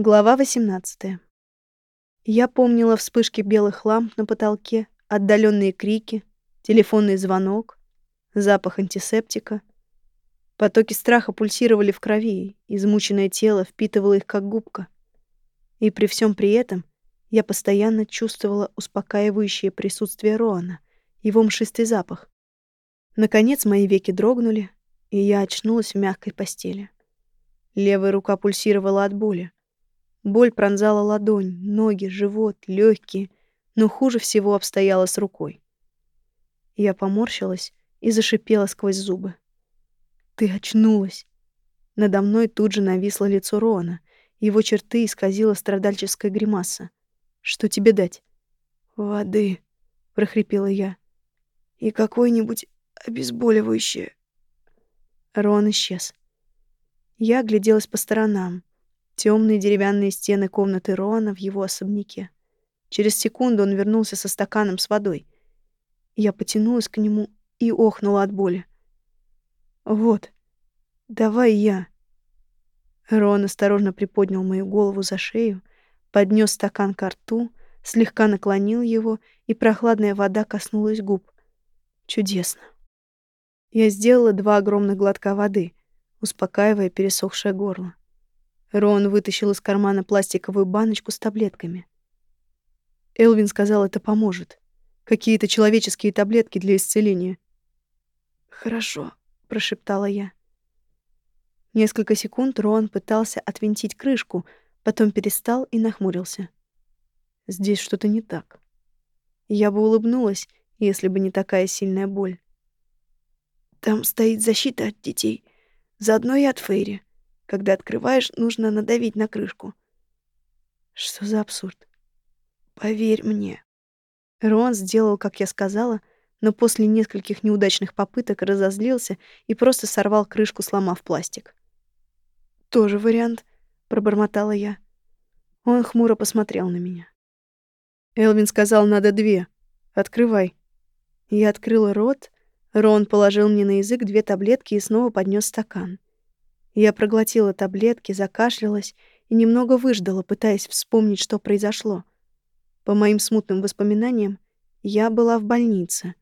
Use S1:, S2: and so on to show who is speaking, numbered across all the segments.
S1: Глава 18. Я помнила вспышки белых ламп на потолке, отдаленные крики, телефонный звонок, запах антисептика. Потоки страха пульсировали в крови, измученное тело впитывало их как губка. И при всем при этом я постоянно чувствовала успокаивающее присутствие Роана, его мшистый запах. Наконец мои веки дрогнули, и я очнулась в мягкой постели. Левая рука пульсировала от боли. Боль пронзала ладонь, ноги, живот, легкие, но хуже всего обстояло с рукой. Я поморщилась и зашипела сквозь зубы. «Ты очнулась!» Надо мной тут же нависло лицо Рона. Его черты исказила страдальческая гримаса. «Что тебе дать?» «Воды», — прохрипела я. «И какое-нибудь обезболивающее». Рон исчез. Я огляделась по сторонам темные деревянные стены комнаты Роана в его особняке. Через секунду он вернулся со стаканом с водой. Я потянулась к нему и охнула от боли. «Вот, давай я». Рон осторожно приподнял мою голову за шею, поднес стакан к рту, слегка наклонил его, и прохладная вода коснулась губ. Чудесно. Я сделала два огромных глотка воды, успокаивая пересохшее горло. Рон вытащил из кармана пластиковую баночку с таблетками. Элвин сказал, это поможет. Какие-то человеческие таблетки для исцеления. «Хорошо», — прошептала я. Несколько секунд Рон пытался отвинтить крышку, потом перестал и нахмурился. Здесь что-то не так. Я бы улыбнулась, если бы не такая сильная боль. Там стоит защита от детей, заодно и от Фейри. Когда открываешь, нужно надавить на крышку. Что за абсурд? Поверь мне. Рон сделал, как я сказала, но после нескольких неудачных попыток разозлился и просто сорвал крышку, сломав пластик. «Тоже вариант», — пробормотала я. Он хмуро посмотрел на меня. Элвин сказал, надо две. Открывай. Я открыла рот. Рон положил мне на язык две таблетки и снова поднес стакан. Я проглотила таблетки, закашлялась и немного выждала, пытаясь вспомнить, что произошло. По моим смутным воспоминаниям, я была в больнице.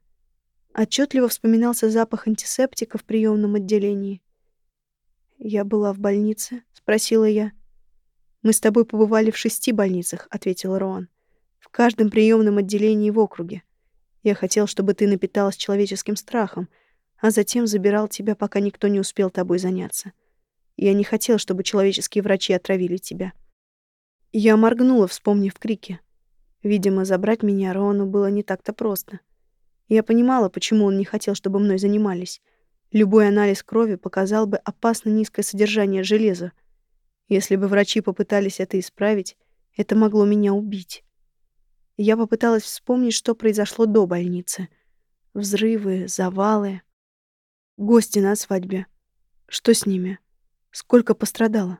S1: Отчетливо вспоминался запах антисептика в приемном отделении. «Я была в больнице?» — спросила я. «Мы с тобой побывали в шести больницах», — ответил Роан. «В каждом приемном отделении в округе. Я хотел, чтобы ты напиталась человеческим страхом, а затем забирал тебя, пока никто не успел тобой заняться. Я не хотел, чтобы человеческие врачи отравили тебя. Я моргнула, вспомнив крики. Видимо, забрать меня Роану было не так-то просто. Я понимала, почему он не хотел, чтобы мной занимались. Любой анализ крови показал бы опасно низкое содержание железа. Если бы врачи попытались это исправить, это могло меня убить. Я попыталась вспомнить, что произошло до больницы. Взрывы, завалы. Гости на свадьбе. Что с ними? Сколько пострадало?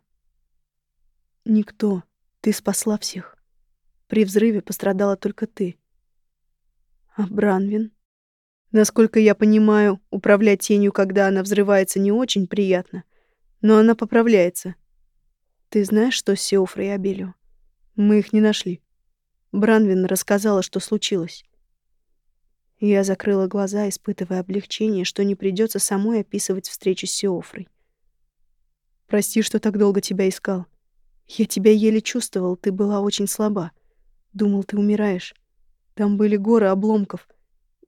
S1: Никто. Ты спасла всех. При взрыве пострадала только ты. А Бранвин? Насколько я понимаю, управлять тенью, когда она взрывается, не очень приятно. Но она поправляется. Ты знаешь, что с Сеофрой и Абелио? Мы их не нашли. Бранвин рассказала, что случилось. Я закрыла глаза, испытывая облегчение, что не придется самой описывать встречу с Сеофрой. Прости, что так долго тебя искал. Я тебя еле чувствовал, ты была очень слаба. Думал, ты умираешь. Там были горы обломков,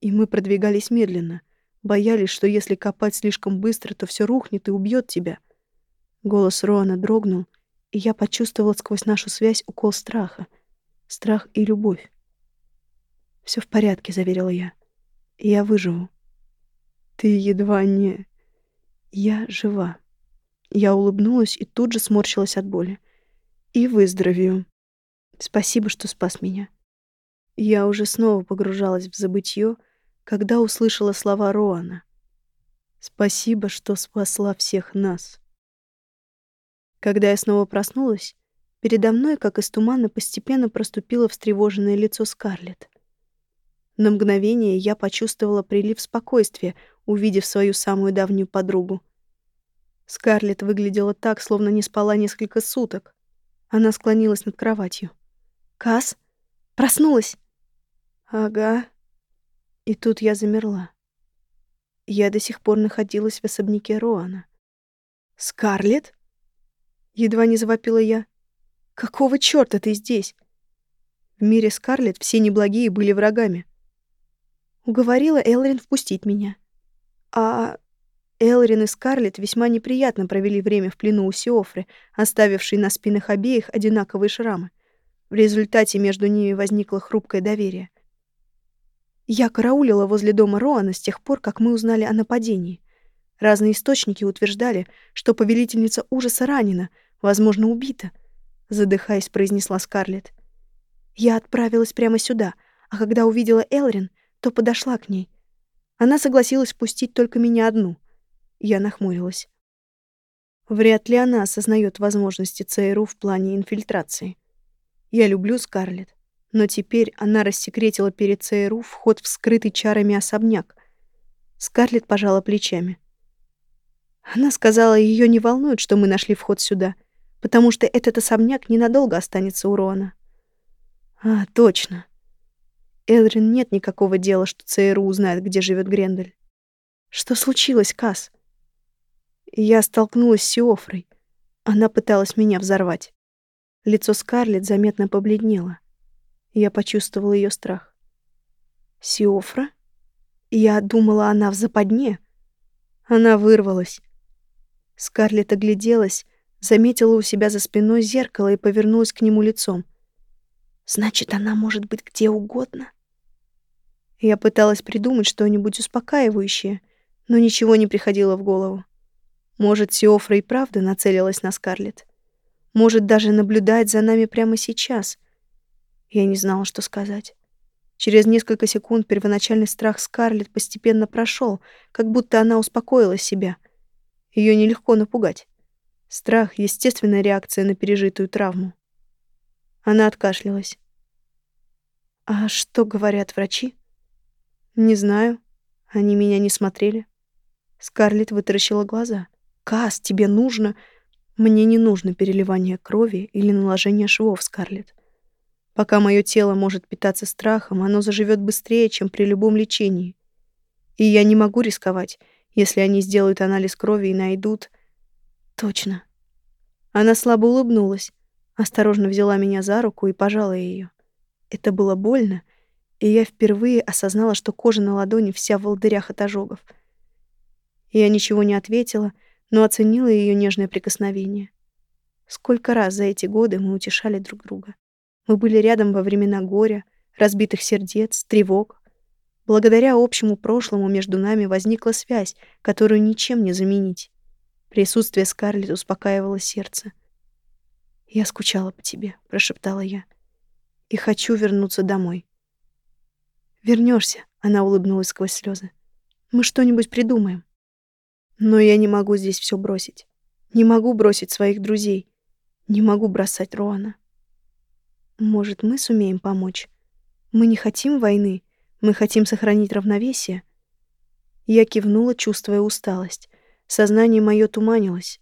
S1: и мы продвигались медленно. Боялись, что если копать слишком быстро, то все рухнет и убьет тебя. Голос Роана дрогнул, и я почувствовала сквозь нашу связь укол страха. Страх и любовь. Все в порядке», — заверила я. «Я выживу». «Ты едва не...» «Я жива». Я улыбнулась и тут же сморщилась от боли. И выздоровею. Спасибо, что спас меня. Я уже снова погружалась в забытье, когда услышала слова Роана. Спасибо, что спасла всех нас. Когда я снова проснулась, передо мной, как из тумана, постепенно проступило встревоженное лицо Скарлетт. На мгновение я почувствовала прилив спокойствия, увидев свою самую давнюю подругу. Скарлетт выглядела так, словно не спала несколько суток. Она склонилась над кроватью. «Кас? Проснулась?» «Ага». И тут я замерла. Я до сих пор находилась в особняке Роана. «Скарлетт?» Едва не завопила я. «Какого чёрта ты здесь?» В мире Скарлетт все неблагие были врагами. Уговорила Элрин впустить меня. А Элрин и Скарлетт весьма неприятно провели время в плену у Сиофры, оставившей на спинах обеих одинаковые шрамы. В результате между ними возникло хрупкое доверие. Я караулила возле дома Роана с тех пор, как мы узнали о нападении. Разные источники утверждали, что повелительница ужаса ранена, возможно, убита, задыхаясь, произнесла Скарлетт. Я отправилась прямо сюда, а когда увидела Элрин, то подошла к ней. Она согласилась пустить только меня одну. Я нахмурилась. Вряд ли она осознает возможности ЦРУ в плане инфильтрации. Я люблю Скарлетт. Но теперь она рассекретила перед ЦРУ вход в скрытый чарами особняк. Скарлетт пожала плечами. Она сказала, ее не волнует, что мы нашли вход сюда, потому что этот особняк ненадолго останется у Рона. А, точно. Элрин нет никакого дела, что ЦРУ узнает, где живет Грендель. Что случилось, Кас? Я столкнулась с Сиофрой. Она пыталась меня взорвать. Лицо Скарлетт заметно побледнело. Я почувствовала ее страх. Сиофра? Я думала, она в западне. Она вырвалась. Скарлетт огляделась, заметила у себя за спиной зеркало и повернулась к нему лицом. Значит, она может быть где угодно. Я пыталась придумать что-нибудь успокаивающее, но ничего не приходило в голову. Может, Сиофра и правда нацелилась на Скарлетт. Может, даже наблюдает за нами прямо сейчас — я не знала, что сказать. Через несколько секунд первоначальный страх Скарлетт постепенно прошел, как будто она успокоила себя. Ее нелегко напугать. Страх — естественная реакция на пережитую травму. Она откашлялась. «А что говорят врачи?» «Не знаю. Они меня не смотрели». Скарлетт вытаращила глаза. «Кас, тебе нужно...» «Мне не нужно переливание крови или наложение швов, Скарлетт. Пока мое тело может питаться страхом, оно заживет быстрее, чем при любом лечении. И я не могу рисковать, если они сделают анализ крови и найдут... Точно. Она слабо улыбнулась, осторожно взяла меня за руку и пожала ее. Это было больно, и я впервые осознала, что кожа на ладони вся в волдырях от ожогов. Я ничего не ответила, но оценила ее нежное прикосновение. Сколько раз за эти годы мы утешали друг друга. Мы были рядом во времена горя, разбитых сердец, тревог. Благодаря общему прошлому между нами возникла связь, которую ничем не заменить. Присутствие Скарлетт успокаивало сердце. «Я скучала по тебе», — прошептала я. «И хочу вернуться домой». Вернешься, она улыбнулась сквозь слезы. «Мы что-нибудь придумаем». Но я не могу здесь все бросить. Не могу бросить своих друзей. Не могу бросать Роана. Может, мы сумеем помочь? Мы не хотим войны, мы хотим сохранить равновесие. Я кивнула, чувствуя усталость. Сознание мое туманилось.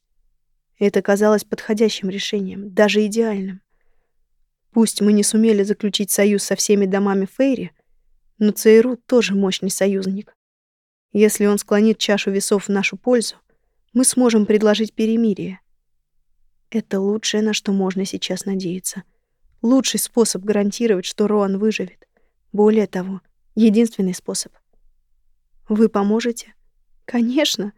S1: Это казалось подходящим решением, даже идеальным. Пусть мы не сумели заключить союз со всеми домами Фейри, но ЦРУ тоже мощный союзник. Если он склонит чашу весов в нашу пользу, мы сможем предложить перемирие. Это лучшее, на что можно сейчас надеяться — Лучший способ гарантировать, что Роан выживет. Более того, единственный способ. Вы поможете? Конечно.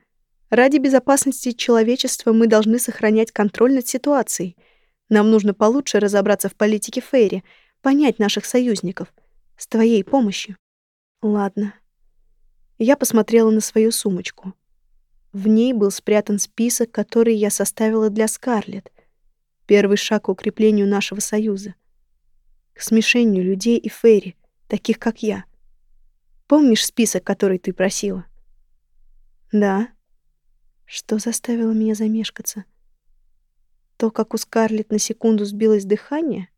S1: Ради безопасности человечества мы должны сохранять контроль над ситуацией. Нам нужно получше разобраться в политике Фейри, понять наших союзников. С твоей помощью. Ладно. Я посмотрела на свою сумочку. В ней был спрятан список, который я составила для Скарлетт. Первый шаг к укреплению нашего союза. К смешению людей и Ферри, таких как я. Помнишь список, который ты просила? Да. Что заставило меня замешкаться? То, как у Скарлетт на секунду сбилось дыхание?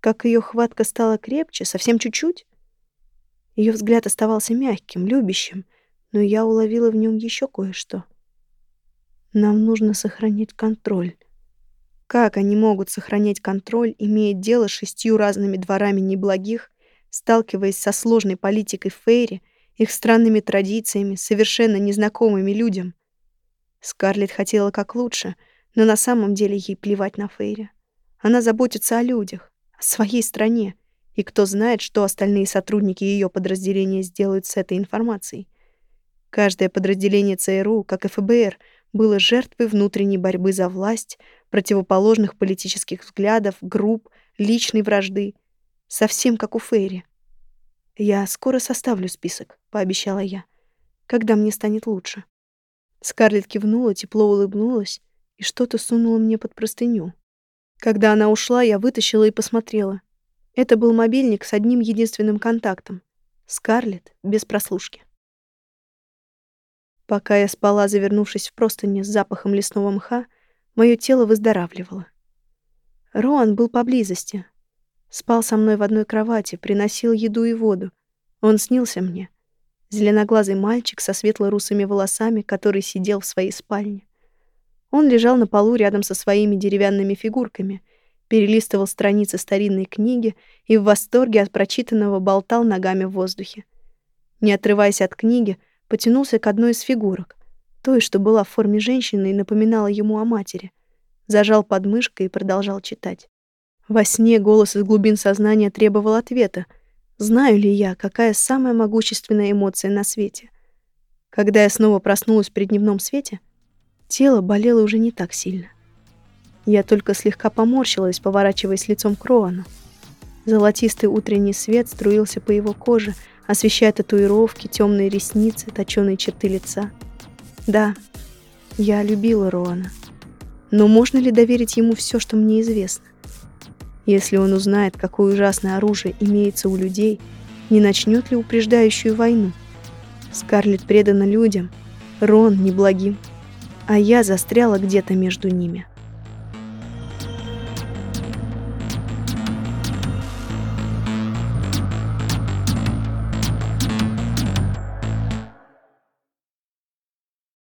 S1: Как ее хватка стала крепче, совсем чуть-чуть? Ее взгляд оставался мягким, любящим, но я уловила в нем еще кое-что. Нам нужно сохранить контроль. Как они могут сохранять контроль, имея дело с шестью разными дворами неблагих, сталкиваясь со сложной политикой Фейри, их странными традициями, совершенно незнакомыми людям? Скарлетт хотела как лучше, но на самом деле ей плевать на Фейри. Она заботится о людях, о своей стране, и кто знает, что остальные сотрудники ее подразделения сделают с этой информацией. Каждое подразделение ЦРУ, как и ФБР, было жертвой внутренней борьбы за власть, противоположных политических взглядов, групп, личной вражды. Совсем как у Фейри. «Я скоро составлю список», — пообещала я, — «когда мне станет лучше». Скарлетт кивнула, тепло улыбнулась и что-то сунула мне под простыню. Когда она ушла, я вытащила и посмотрела. Это был мобильник с одним единственным контактом. Скарлетт без прослушки. Пока я спала, завернувшись в простыни с запахом лесного мха, мое тело выздоравливало. Роан был поблизости. Спал со мной в одной кровати, приносил еду и воду. Он снился мне. Зеленоглазый мальчик со светло-русыми волосами, который сидел в своей спальне. Он лежал на полу рядом со своими деревянными фигурками, перелистывал страницы старинной книги и в восторге от прочитанного болтал ногами в воздухе. Не отрываясь от книги, потянулся к одной из фигурок, той, что была в форме женщины и напоминала ему о матери. Зажал подмышкой и продолжал читать. Во сне голос из глубин сознания требовал ответа. Знаю ли я, какая самая могущественная эмоция на свете? Когда я снова проснулась при дневном свете, тело болело уже не так сильно. Я только слегка поморщилась, поворачиваясь лицом к Роану. Золотистый утренний свет струился по его коже, освещая татуировки, темные ресницы, точёные черты лица. Да, я любила Роана. Но можно ли доверить ему все, что мне известно? Если он узнает, какое ужасное оружие имеется у людей, не начнет ли упреждающую войну? Скарлетт предана людям, Рон неблагим, а я застряла где-то между ними.